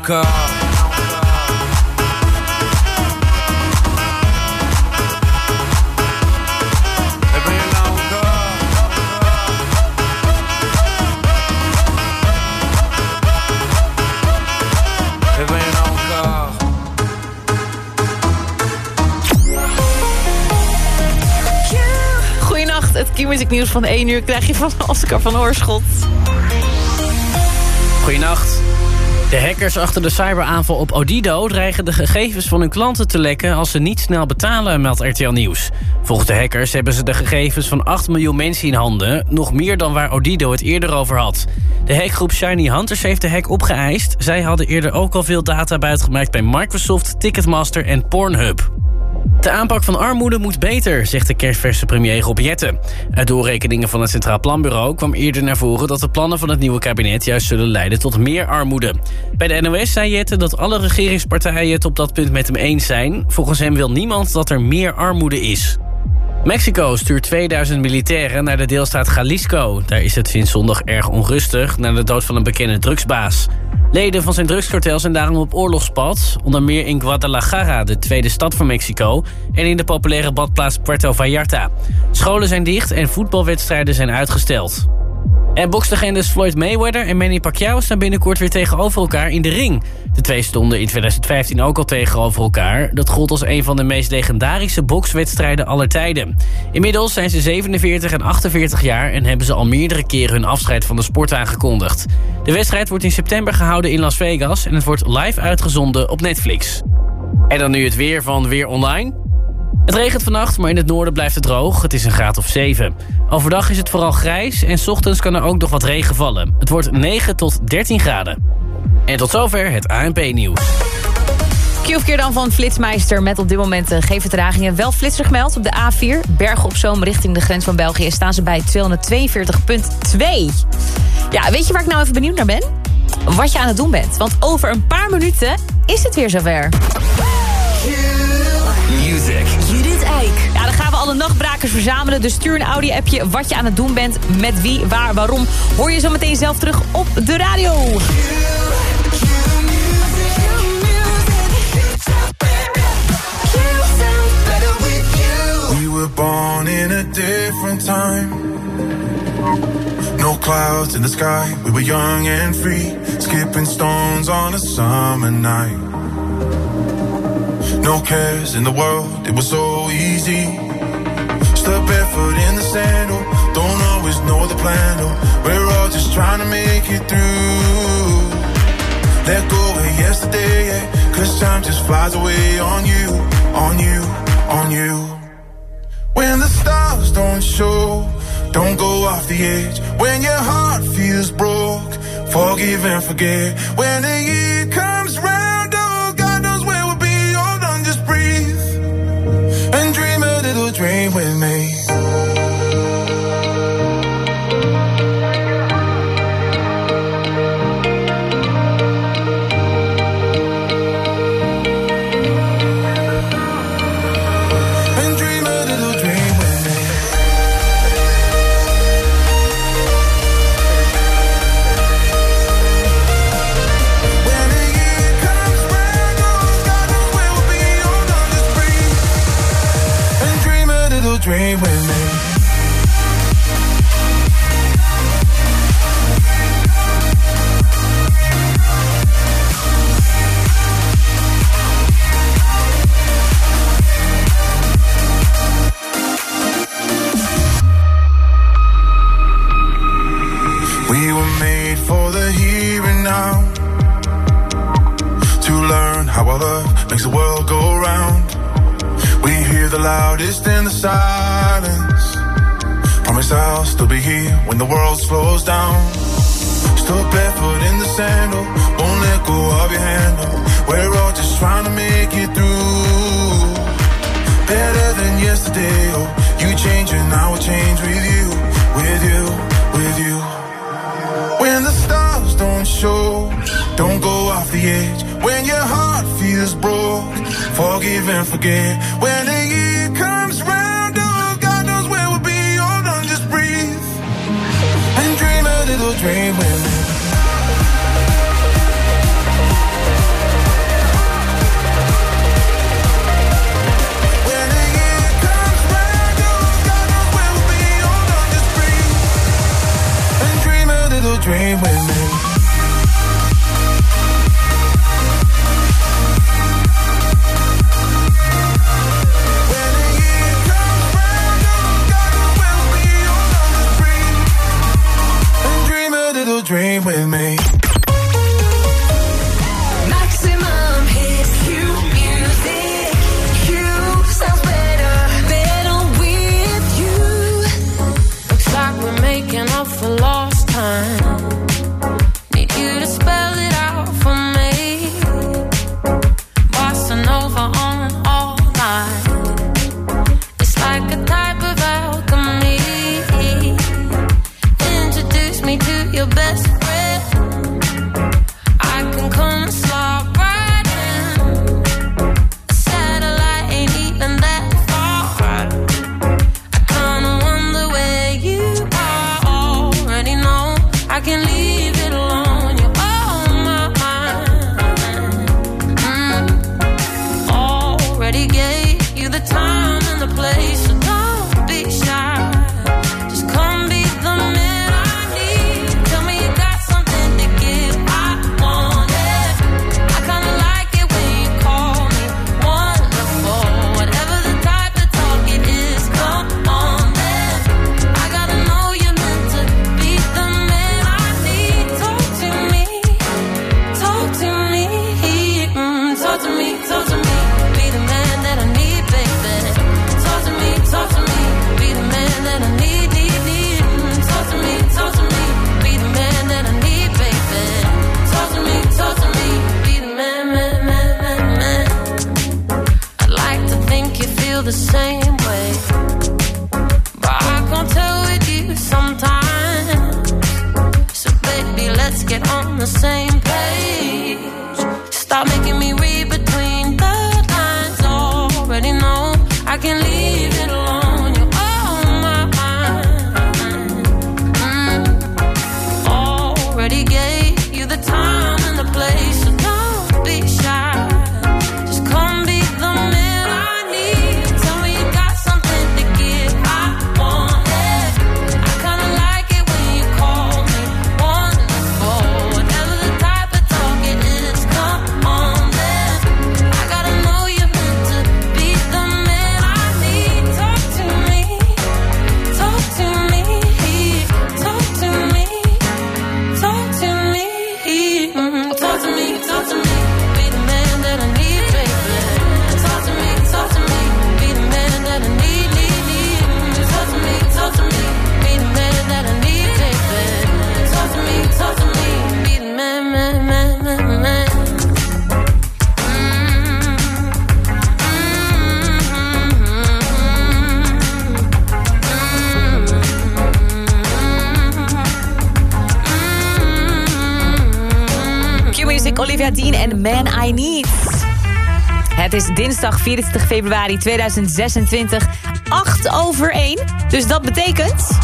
kaal? Ben het Q-music nieuws van 1 uur krijg je van Oscar van Oorschot. Goedenacht. De hackers achter de cyberaanval op Odido dreigen de gegevens van hun klanten te lekken als ze niet snel betalen, meldt RTL Nieuws. Volgens de hackers hebben ze de gegevens van 8 miljoen mensen in handen, nog meer dan waar Odido het eerder over had. De hackgroep Shiny Hunters heeft de hack opgeëist. Zij hadden eerder ook al veel data buitgemaakt bij Microsoft, Ticketmaster en Pornhub. De aanpak van armoede moet beter, zegt de kerstverse premier Rob Jetten. Uit doorrekeningen van het Centraal Planbureau kwam eerder naar voren... dat de plannen van het nieuwe kabinet juist zullen leiden tot meer armoede. Bij de NOS zei Jetten dat alle regeringspartijen het op dat punt met hem eens zijn. Volgens hem wil niemand dat er meer armoede is. Mexico stuurt 2000 militairen naar de deelstaat Jalisco. Daar is het sinds zondag erg onrustig na de dood van een bekende drugsbaas. Leden van zijn drugskartel zijn daarom op oorlogspad. Onder meer in Guadalajara, de tweede stad van Mexico... en in de populaire badplaats Puerto Vallarta. Scholen zijn dicht en voetbalwedstrijden zijn uitgesteld. En bokslegendes Floyd Mayweather en Manny Pacquiao staan binnenkort weer tegenover elkaar in de ring. De twee stonden in 2015 ook al tegenover elkaar. Dat gold als een van de meest legendarische bokswedstrijden aller tijden. Inmiddels zijn ze 47 en 48 jaar en hebben ze al meerdere keren hun afscheid van de sport aangekondigd. De wedstrijd wordt in september gehouden in Las Vegas en het wordt live uitgezonden op Netflix. En dan nu het weer van Weer Online. Het regent vannacht, maar in het noorden blijft het droog. Het is een graad of 7. Overdag is het vooral grijs en 's ochtends kan er ook nog wat regen vallen. Het wordt 9 tot 13 graden. En tot zover het ANP-nieuws. Q-verkeer dan van Flitsmeister met op dit moment eh, geen vertragingen. Wel flitser gemeld op de A4. Bergen op Zoom richting de grens van België staan ze bij 242.2. Ja, weet je waar ik nou even benieuwd naar ben? Wat je aan het doen bent. Want over een paar minuten is het weer zover. Dan gaan we alle nachtbrakers verzamelen. Dus stuur een audio-appje wat je aan het doen bent. Met wie, waar, waarom. Hoor je zo meteen zelf terug op de radio. We were born in a different time. No clouds in the sky. We were young and free, skipping stones on a summer night. No cares in the world, it was so easy. Step barefoot in the sandal, oh, don't always know the plan. Oh, we're all just trying to make it through. Let go of yesterday, yeah, cause time just flies away on you, on you, on you. When the stars don't show, don't go off the edge. When your heart feels broke, forgive and forget. When the year dinsdag 24 februari 2026, 8 over 1. Dus dat betekent...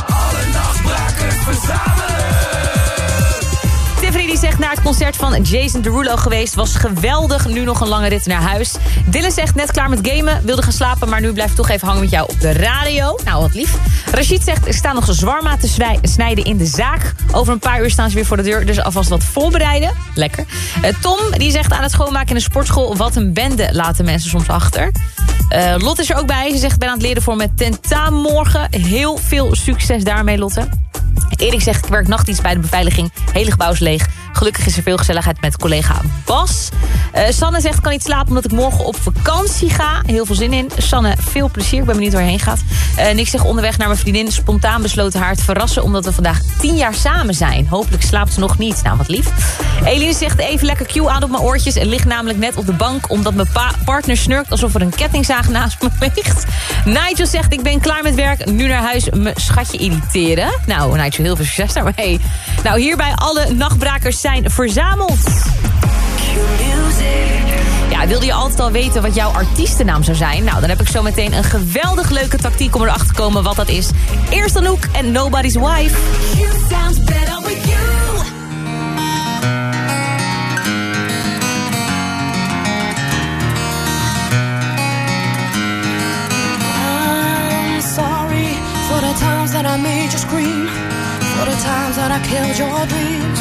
Tiffany die zegt naar het concert van Jason Derulo geweest... was geweldig, nu nog een lange rit naar huis. Dylan zegt net klaar met gamen, wilde gaan slapen... maar nu blijf ik toch even hangen met jou op de radio. Nou, wat lief. Rashid zegt, er staan nog zwarma te snijden in de zaak. Over een paar uur staan ze weer voor de deur, dus alvast wat voorbereiden. Lekker. Eh, Tom die zegt aan het schoonmaken in de sportschool... wat een bende laten mensen soms achter. Eh, Lot is er ook bij. Ze zegt, ben aan het leren voor mijn tentamen morgen. Heel veel succes daarmee, Lotte. Erik zegt, ik werk nachtdienst bij de beveiliging. Hele gebouw is leeg. Gelukkig is er veel gezelligheid met collega Bas. Eh, Sanne zegt, kan niet slapen omdat ik morgen op vakantie ga. Heel veel zin in. Sanne, veel plezier. Ik ben benieuwd waar je heen gaat. Eh Nick zegt, onderweg naar mijn vriendin. Spontaan besloten haar te verrassen omdat we vandaag tien jaar samen zijn. Hopelijk slaapt ze nog niet. Nou, wat lief. Eline zegt, even lekker Q aan op mijn oortjes. En ligt namelijk net op de bank omdat mijn pa- partner snurkt... alsof er een kettingzaag naast me ligt. Nigel zegt, ik ben klaar met werk. Nu naar huis mijn schatje irriteren. Nou, Nigel, heel veel succes daarmee. Nou, hierbij alle nachtbrakers zijn verzameld. Ja, wilde je altijd al weten wat jouw artiestennaam zou zijn? Nou, dan heb ik zo meteen een geweldig leuke tactiek om erachter te komen wat dat is. Eerst Anouk en Nobody's Wife. You sounds better with you. I'm sorry for the times that I made you scream, for the times that I killed your dreams,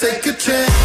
Take a chance.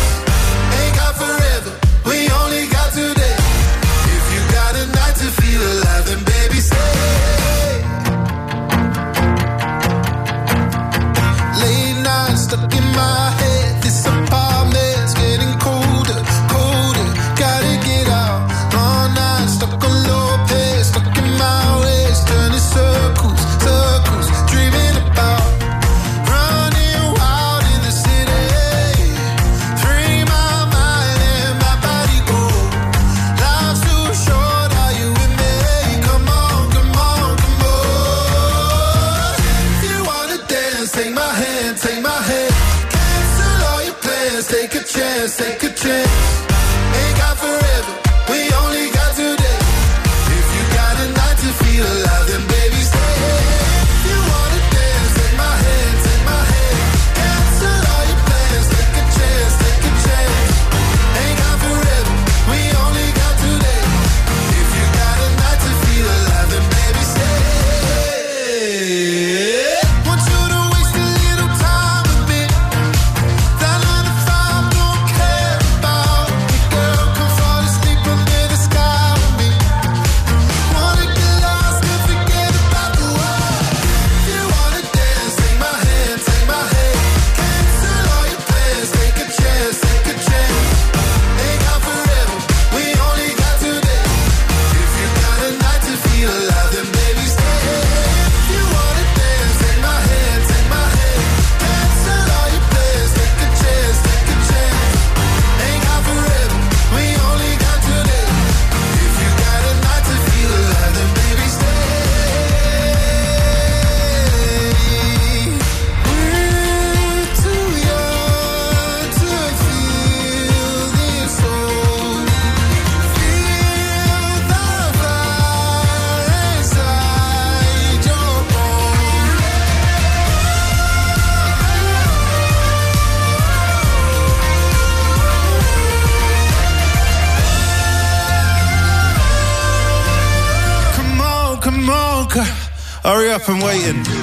Up, I'm waiting.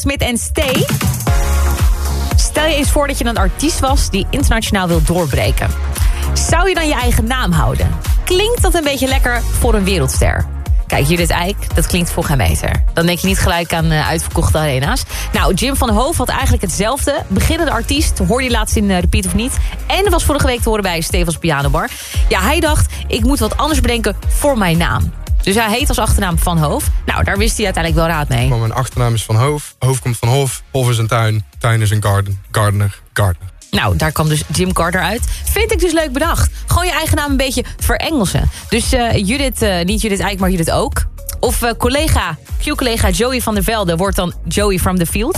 Smit en Stay. Stel je eens voor dat je een artiest was die internationaal wil doorbreken. Zou je dan je eigen naam houden? Klinkt dat een beetje lekker voor een wereldster? Kijk, Judith Eik, dat klinkt voor geen meter. Dan denk je niet gelijk aan eh, uitverkochte arena's. Nou, Jim van Hoof had eigenlijk hetzelfde. Beginnende artiest, hoorde je laatst in eh, Repeat of niet. En was vorige week te horen bij Stevens Pianobar. Ja, hij dacht, ik moet wat anders bedenken voor mijn naam. Dus hij heet als achternaam Van Hoof. Nou, daar wist hij uiteindelijk wel raad mee. Maar mijn achternaam is Van Hoof. Hoof komt van Hof. Hof is een tuin. Tuin is een garden. Gardener. Gardener. Nou, daar kwam dus Jim Carter uit. Vind ik dus leuk bedacht. Gewoon je eigen naam een beetje verengelsen. Dus eh, Judith, eh, niet Judith Eijk, maar Judith ook. Of eh, collega, Q-collega Joey van der Velde wordt dan Joey from the Field.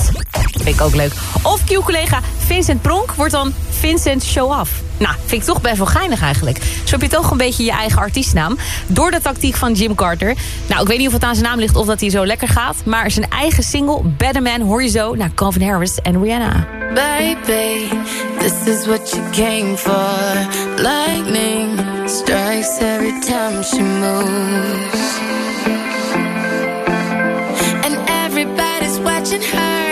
Vind ik ook leuk. Of Q-collega Vincent Pronk wordt dan Vincent Show Off. Nou, vind ik toch best wel geinig eigenlijk. Zo heb je toch een beetje je eigen artiestnaam. Door de tactiek van Jim Carter. Nou, ik weet niet of het aan zijn naam ligt of dat hij zo lekker gaat. Maar zijn eigen single, Better Man, hoor je zo naar Calvin Harris en Rihanna. Baby, this is what you came for. Lightning strikes every time she moves. And everybody's watching her,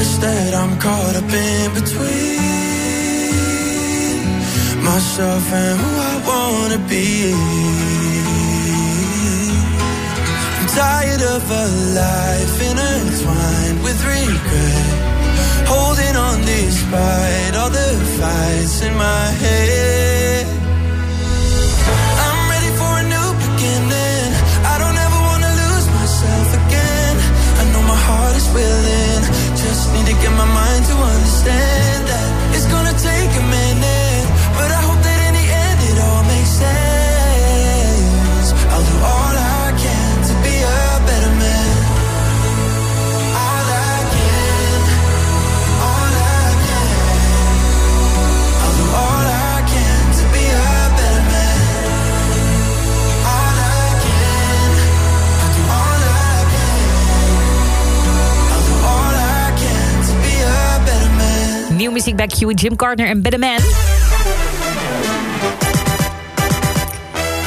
That I'm caught up in between myself and who I wanna be. I'm tired of a life intertwined with regret. Holding on despite all the fights in my head. I'm ready for a new beginning. I don't ever wanna lose myself again. I know my heart is willing. Get my mind to understand Nieuw muziek bij Jim Gardner en Better Man.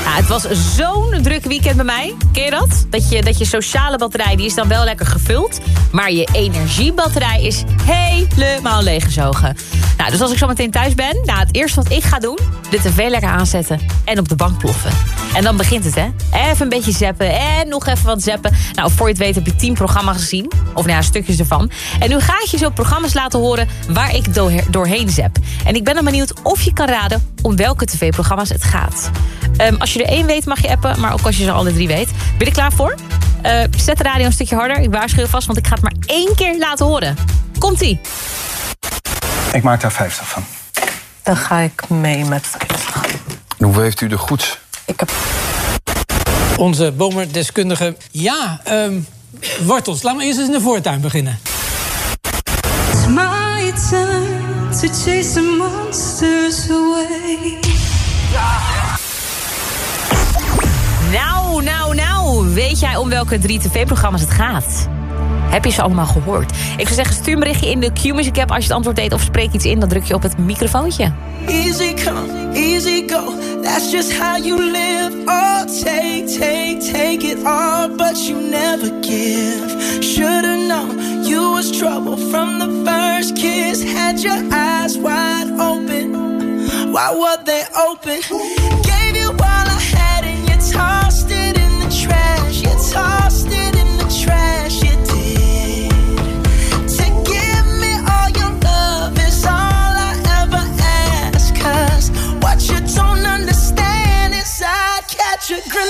Het was zo'n druk weekend bij mij. Ken je dat? Dat je, dat je sociale batterij die is dan wel lekker gevuld. Maar je energiebatterij is helemaal leeggezogen. Nou, dus als ik zo meteen thuis ben, nou, het eerste wat ik ga doen... de tv lekker aanzetten en op de bank ploffen. En dan begint het, hè? Even een beetje zappen en nog even wat zappen. Nou, voor je het weet heb je tien programma's gezien. Of nou ja, stukjes ervan. En nu ga ik je zo programma's laten horen waar ik door- doorheen zap. En ik ben dan benieuwd of je kan raden om welke tv-programma's het gaat. Ehm, als je er één weet mag je appen, maar ook als je ze alle drie weet. Ben je er klaar voor? Eh, zet de radio een stukje harder. Ik waarschuw je vast, want ik ga het maar één keer laten horen. Komt-ie. Ik maak daar 50 van. Dan ga ik mee met 50. En hoeveel heeft u de goeds? Ik heb Onze bomerdeskundige. Ja, ehm, wortels. Laten we eerst eens in de voortuin beginnen. It's my time to chase the monsters away. Nou, nou, nou. Weet jij om welke drie tv-programma's het gaat? Heb je ze allemaal gehoord? Ik zou zeggen, stuur een berichtje in de Q-Music app als je het antwoord deed... of spreek iets in, dan druk je op het microfoontje. Easy come, easy go, that's just how you live. All take, take, take it all, but you never give. Should've known you was trouble from the first kiss. Had your eyes wide open, why were they open? Gave you all I had and you tossed it in the trash, you tossed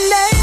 late.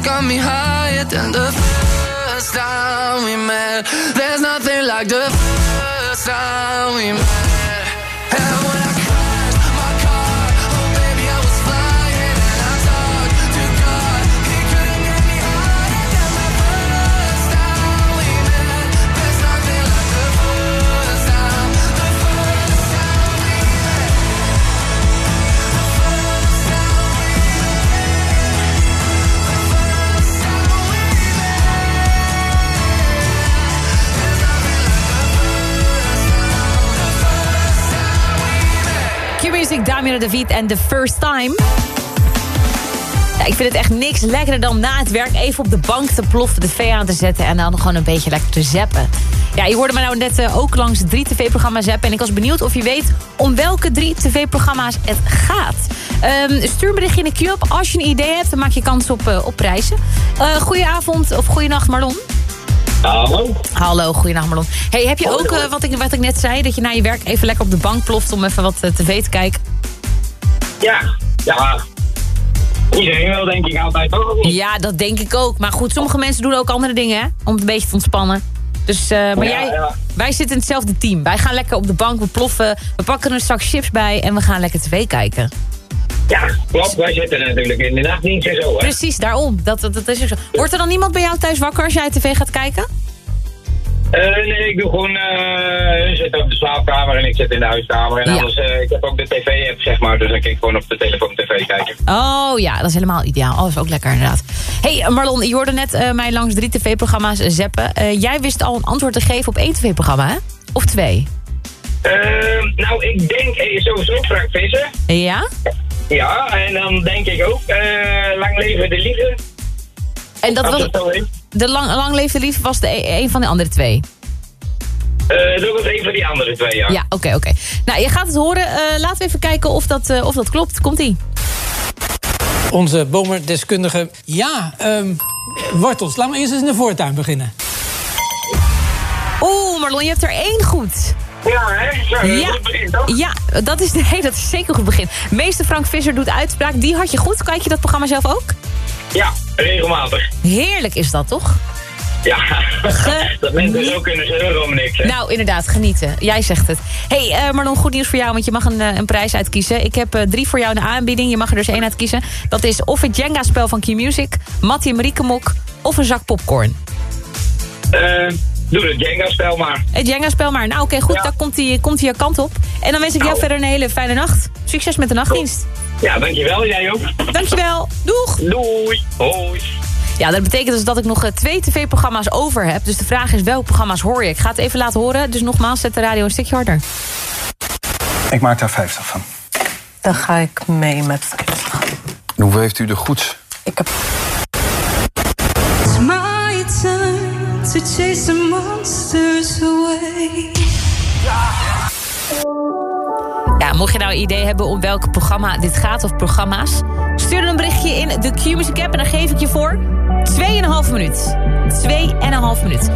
Got me higher De Viet en The First Time. Ja, ik vind het echt niks lekkerder dan na het werk even op de bank te ploffen, de V aan te zetten en dan gewoon een beetje lekker te zappen. Ja, je hoorde me nou net eh, ook langs drie tv-programma's zappen en ik was benieuwd of je weet om welke drie tv-programma's het gaat. Ehm, stuur een berichtje in de Q-up als je een idee hebt, dan maak je kans op, eh, op prijzen. Uh, goedenavond of goeienacht Marlon. Hallo. Hallo, goeienacht Marlon. Hey, heb je ook, eh, wat, ik, wat ik net zei, dat je na je werk even lekker op de bank ploft om even wat eh, tv te kijken? Ja, ja. Iedereen wil denk ik altijd toch? Ja, dat denk ik ook. Maar goed, sommige mensen doen ook andere dingen, hè? Om het een beetje te ontspannen. Dus, eh, maar Ja, jij, ja. wij zitten in hetzelfde team. Wij gaan lekker op de bank, we ploffen, we pakken er straks chips bij en we gaan lekker tv kijken. Ja, klopt. Wij zitten natuurlijk in de nachtdienst en zo, hè? Precies, daarom. Dat, dat, dat is ook zo. Wordt er dan niemand bij jou thuis wakker als jij tv gaat kijken? Eh, nee, ik doe gewoon... eh hun zitten op de slaapkamer en ik zit in de huiskamer. En Ja. anders, eh, ik heb ook de tv-app, zeg maar. Dus dan kan ik gewoon op de telefoon tv kijken. Oh ja, dat is helemaal ideaal. Oh, dat is ook lekker inderdaad. hey, Marlon, je hoorde net mij langs drie tv-programma's zappen. Eh, jij wist al een antwoord te geven op één tv-programma, hè? Of twee? Eh, nou, ik denk sowieso Frank Visser. Ja? Ja, en dan denk ik ook Lang leven de liefde. En dat was, heet. De lang, lang leefde lief was de, e- een van de andere twee? Eh, dat was een van die andere twee, ja. Ja, oké, oké. Nou, je gaat het horen. Eh, laten we even kijken of dat, eh, of dat klopt. Komt-ie. Onze bomerdeskundige. Ja, ehm, wortels. Laten we eerst eens in de voortuin beginnen. Oeh, Marlon, je hebt er één goed. Ja, hè? Zo, Ja. goed begin, toch? Ja, dat is, nee, dat is zeker een goed begin. Meester Frank Visser doet uitspraak. Die had je goed. Kijk je dat programma zelf ook? Ja, regelmatig. Heerlijk is dat, toch? Ja, dat mensen zo kunnen zeuren om niks, hè? Nou, inderdaad, genieten. Jij zegt het. hey, eh, Marlon, goed nieuws voor jou, want je mag een, eh, een prijs uitkiezen. Ik heb eh, drie voor jou in de aanbieding. Je mag er dus één uitkiezen. Dat is of het Jenga-spel van Q-Music, Mattie Mariekemok of een zak popcorn. Eh, doe het Jenga-spel maar. Het Jenga-spel maar. Nou, oké, goed, Ja. dan komt hij komt hij je kant op. En dan wens ik jou Nou. verder een hele fijne nacht. Succes met de nachtdienst. Ja, dankjewel. Jij ook. Dankjewel. Doeg! Doei. Hoi. Ja, dat betekent dus dat ik nog eh, twee tv-programma's over heb. Dus de vraag is, welke programma's hoor je? Ik ga het even laten horen. Dus nogmaals, zet de radio een stukje harder. Ik maak daar 50 van. Dan ga ik mee met 50. En hoeveel heeft u er goeds? Ik heb to chase the monsters away. Ja, mocht je nou een idee hebben om welk programma dit gaat of programma's... stuur dan een berichtje in de Q-Music app en dan geef ik je voor 2,5 minuut. 2,5 minuut.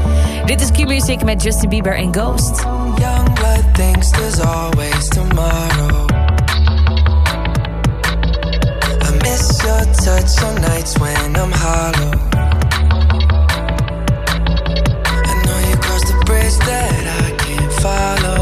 Dit is Q-Music met Justin Bieber en Ghost. Young blood thinks there's always tomorrow. I miss your touch on nights when I'm hollow. Follow.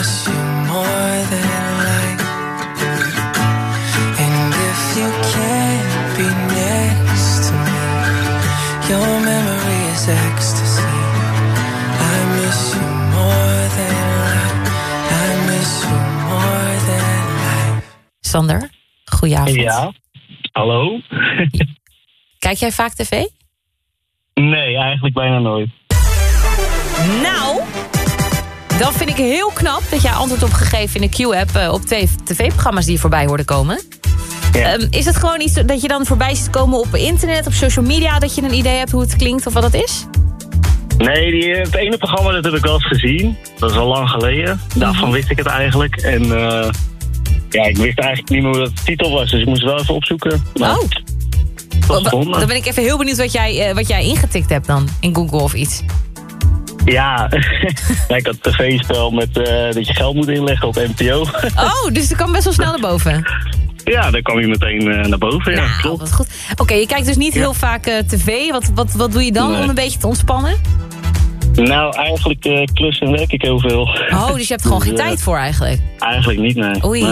Miss you more than life. And if you can't be next to me, your memory is ecstasy. I miss you more than life. I miss you more than life. Sander, goedenavond. Ja, hallo? Kijk jij vaak tv? Nee, eigenlijk bijna nooit. Nou, dan vind ik heel knap dat jij antwoord op gegeven in de Q-app... eh, op tv-programma's die je voorbij hoorden komen. Ehm, is het gewoon iets dat je dan voorbij ziet komen op internet, op social media... dat je een idee hebt hoe het klinkt of wat het is? Nee, die, het ene programma dat heb ik wel eens gezien. Dat is al lang geleden. Daarvan wist ik het eigenlijk. En eh, ja, ik wist eigenlijk niet meer hoe dat de titel was. Dus ik moest het wel even opzoeken. Maar Oh. Dan ben ik even heel benieuwd wat jij, eh, wat jij ingetikt hebt dan in Google of iets. Ja, ik had tv-spel met eh, dat je geld moet inleggen op NPO. Oh, dus dat kan best wel snel naar boven. ja, daar kwam je meteen eh, naar boven. Ja, Nou, klopt. Oké, je kijkt dus niet heel vaak eh, tv. Wat, wat, wat doe je dan Nee. om een beetje te ontspannen? Nou, eigenlijk eh klussen en werk ik heel veel. Oh, dus je hebt er gewoon geen Dus, eh, tijd voor eigenlijk. Eigenlijk niet, nee. Oei,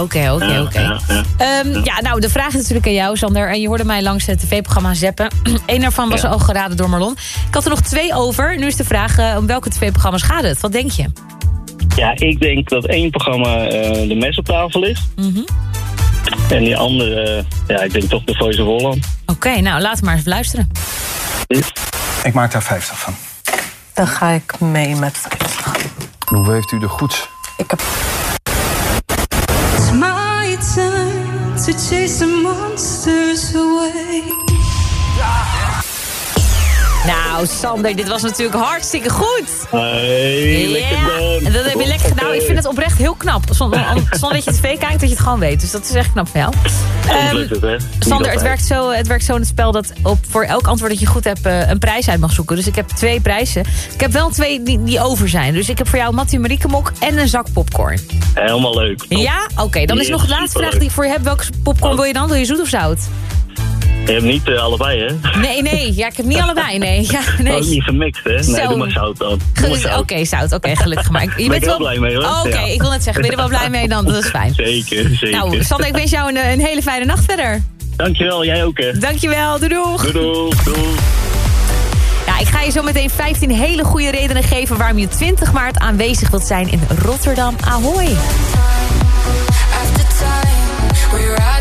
oké, oké, oké. ja. Ehm, ja, nou, de vraag is natuurlijk aan jou, Sander. En je hoorde mij langs het tv-programma Zeppen. Eén daarvan was Ja. al geraden door Marlon. Ik had er nog twee over. Nu is de vraag, eh, om welke tv-programma's gaat het? Wat denk je? Ja, ik denk dat één programma eh, de mes op tafel is. Mhm. En die andere, ja, ik denk toch de Voice of Holland. Oké, nou, laten we maar eens luisteren. Ik maak daar 50 van. Dan ga ik mee met. En hoe heeft u de goeds? Ik heb It's my turn to chase the monsters away. Nou, Sander, dit was natuurlijk hartstikke goed. Hey, lekker dan. dat heb je lekker gedaan. Ik vind het oprecht heel knap. Zonder, zonder dat je tv kijkt, dat je het gewoon weet. Dus dat is echt knap van jou. Niet Sander, het werkt, zo, het werkt zo in het spel dat op, voor elk antwoord dat je goed hebt... eh, een prijs uit mag zoeken. Dus ik heb twee prijzen. Ik heb wel twee die, die over zijn. Dus ik heb voor jou Mattie Marieke mok en een zak popcorn. Helemaal leuk. Ja? Oké, dan is Yes, nog de laatste vraag die ik voor je heb. Welke popcorn wil je dan? Wil je zoet of zout? Je hebt niet eh, allebei, hè? Nee, nee. Ja, ik heb niet allebei. Nee, ja, nee. Ook niet gemixt, hè? Nee, Zo. doe maar zout dan. Zout. Oké, zout. Oké, gelukkig maar. Ik- Je Ben bent ik wel blij mee, hoor. Oh, Oké, Ja. ik wil net zeggen, ben je er wel blij mee dan? Dat is fijn. Zeker, zeker. Nou, Sander, ik wens jou een, een hele fijne nacht verder. Dankjewel, jij ook, hè? Dankjewel, doei doeg. Doei, doei. Ja, ik ga je zo meteen 15 hele goede redenen geven... waarom je 20 maart aanwezig wilt zijn in Rotterdam. Ahoy! After time, we arrive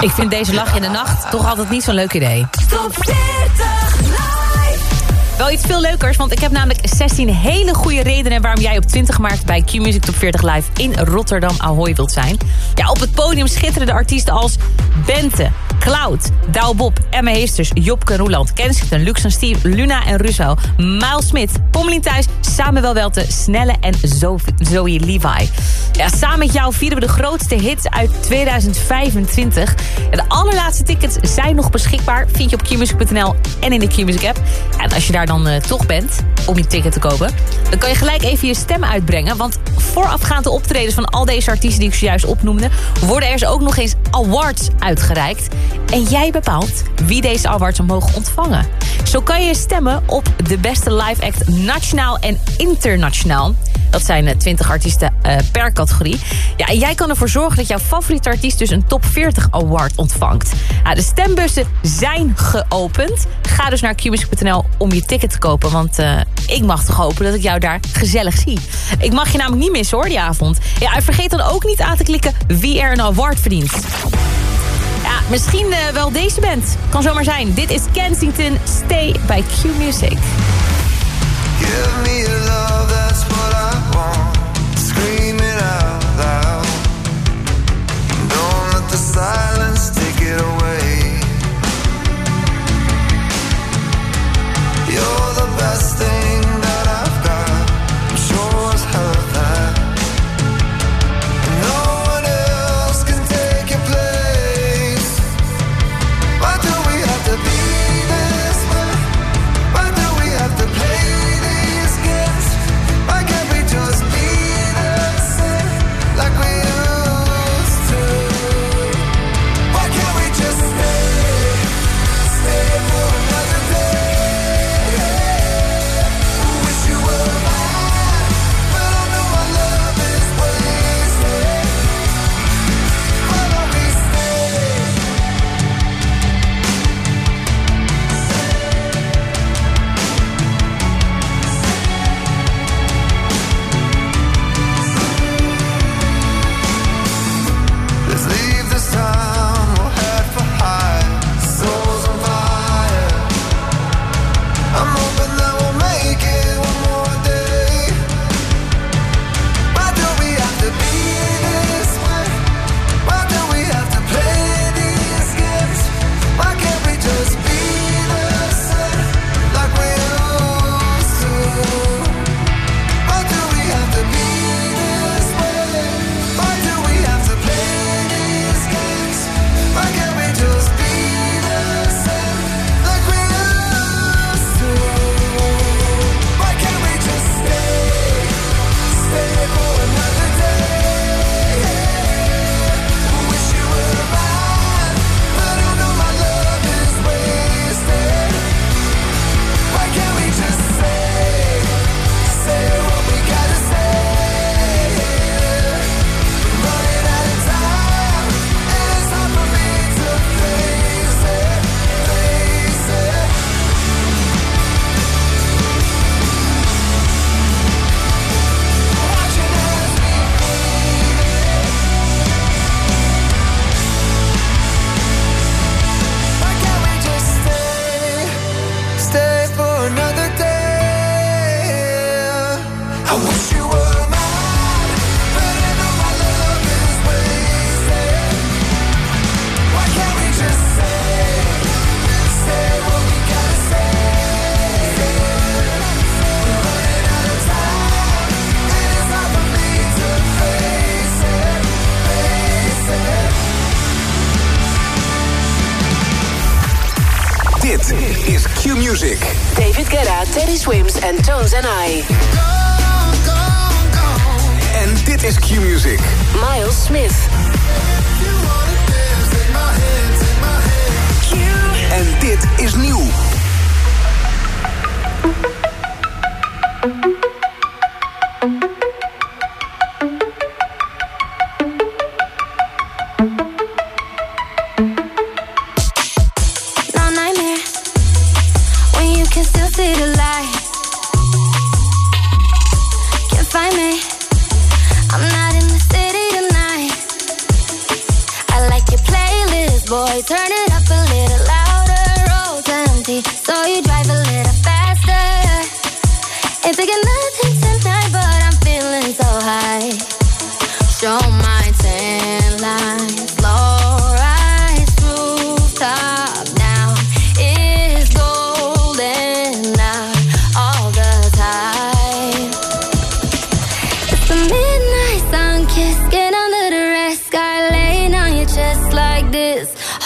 Ik vind deze lach in de nacht toch altijd niet zo'n leuk idee. Top 40 live. Wel iets veel leukers, want ik heb namelijk 16 hele goede redenen... waarom jij op 20 maart bij Q-Music Top 40 Live in Rotterdam Ahoy wilt zijn. Ja, op het podium schitteren de artiesten als Bente, Cloud, Douw Bob, Emma Heesters, Jopke Roeland, Kensington, Lux en Steve, Luna en Russo, Miles Smit, Pommelien Thijs, Samuel Welte, Snelle en Zo- Zoe Levi. Ja, samen met jou vieren we de grootste hits uit 2025. En de allerlaatste tickets zijn nog beschikbaar. Vind je op qmusic.nl en in de Qmusic app. En als je daar dan eh, toch bent om je ticket te kopen... dan kan je gelijk even je stem uitbrengen. Want voorafgaande optredens van al deze artiesten die ik zojuist opnoemde... worden er ook nog eens awards uitgereikt. En jij bepaalt wie deze awards mogen ontvangen. Zo kan je stemmen op de beste live act nationaal en internationaal. Dat zijn eh, 20 artiesten eh, per categorie. Ja, en jij kan ervoor zorgen dat jouw favoriete artiest dus een top 40 award ontvangt. De stembussen zijn geopend. Ga dus naar qmusic.nl om je ticket kopen. Want eh, ik mag toch hopen dat ik jou daar gezellig zie. Ik mag je namelijk niet missen hoor, die avond. Ja, en vergeet dan ook niet aan te klikken wie er een award verdient. Ja, misschien eh, wel deze band. Kan zomaar zijn. Dit is Kensington. Stay bij Q Music. Give me You're the best thing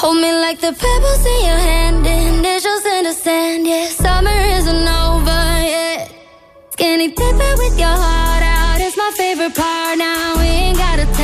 Hold me like the pebbles in your hand, initials in the sand, yeah. Summer isn't over yet. Skinny dipping with your heart out is my favorite part. Now we ain't gotta tell.